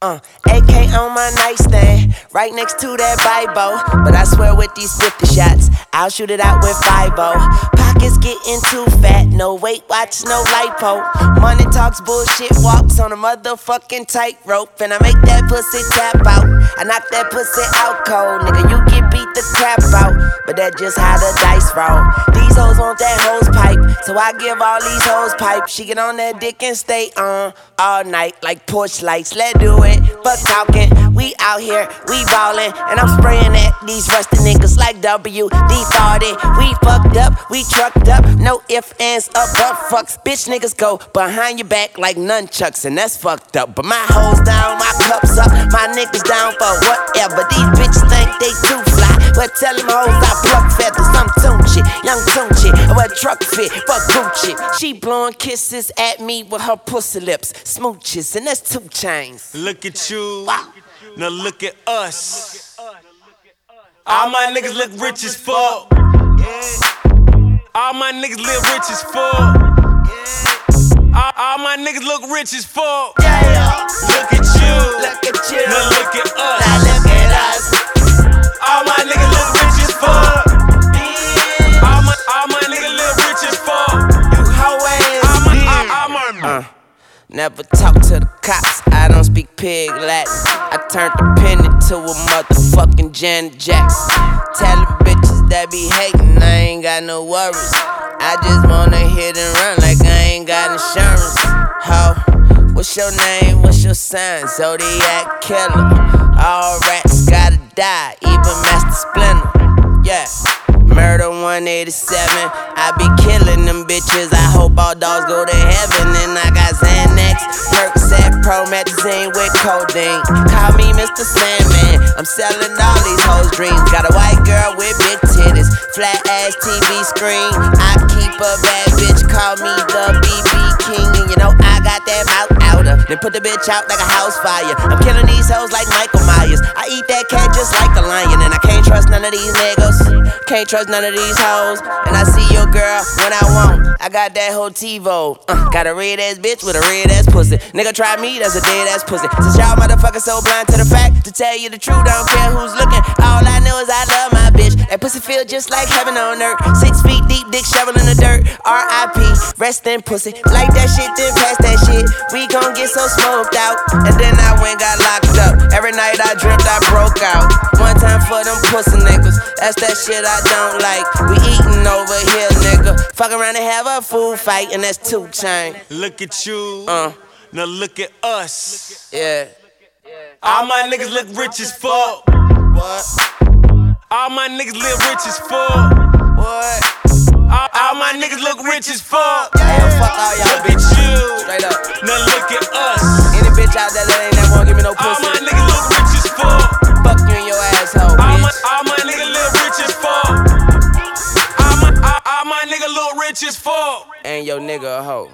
Uh, chain on my nightstand, right next to that Bible. But I swear with these 50 shots, I'll shoot it out with 5 Pockets getting too fat, no weight watch, no lipo. Money talks bullshit, walks on a motherfucking tightrope. And I make that pussy tap out. I knock that pussy out cold, nigga. You crap out, but that just how the dice roll. These hoes want that hose pipe, so I give all these hoes pipe. She get on that dick and stay on all night like porch lights. Let's do it, fuck talking. We out here, we ballin', and I'm spraying at these rusty niggas like WD 40. We fucked up, we trucked up, no ifs, ands, or but fucks. Bitch niggas go behind your back like nunchucks, and that's fucked up. But my hoes down, my cups up, my niggas down for whatever. These bitches think they them hoes I pluck feathers. I'm Tunechi, young Tunechi, I wear Trukfit, fuck Gucci. She blowing kisses at me with her pussy lips, smooches, and that's 2 Chainz. Look at you, now look at us. All my niggas look rich as fuck. All my niggas live rich as fuck. All, all my niggas look rich as fuck. Yeah, Look at you, look at you. now look at us. Never talk to the cops. I don't speak pig Latin. I turned the pen into a motherfucking Janet Jackson. Tell the bitches that be hating, I ain't got no worries. I just wanna hit and run like I ain't got insurance. Ho, what's your name? What's your sign? Zodiac killer. All rats gotta die, even Master Splinter. Yeah. Murder 187. I be killing them bitches. I hope all dogs go to heaven. And I got Xanax, Percocet, Promethazine with codeine. Call me Mr. Sandman. I'm selling all these hoes' dreams. Got a white girl with big titties, flat ass TV screen. I keep a bad bitch. Call me the BB King. And you know I got that mouth outer. Then put the bitch out like a house fire. I'm killing these hoes like Michael Myers. I eat that cat just like a lion. And I can't trust none of these niggas. Can't trust none of these hoes. And I see your girl when I want. I got that whole TiVo. Uh, got a red ass bitch with a red ass pussy. Nigga try me, that's a dead ass pussy. Since y'all motherfuckers so blind to the fact, to tell you the truth, I don't care who's looking. I pussy feel just like heaven on earth. Six feet deep, dick shovel in the dirt. R.I.P. Rest in pussy. Like that shit, then pass that shit. We gon' get so smoked out. And then I went got locked up. Every night I dreamt I broke out. One time for them pussy niggas. That's that shit I don't like. We eating over here, nigga. Fuck around and have a food fight, and that's two chain. Look at you, Uh, now look at us. yeah. All my niggas look rich as fuck. What? All my niggas live rich as fuck. What? All, all my niggas look rich as fuck. Yeah, fuck all y'all Look at bitches. you, Straight up. now look at us. Any bitch out there that ain't that won't give me no pussy. All my niggas look rich as fuck. Fuck you and your asshole, All my, bitch. all my niggas live rich as fuck. All my, all, all my niggas look rich as fuck. And your nigga a hoe.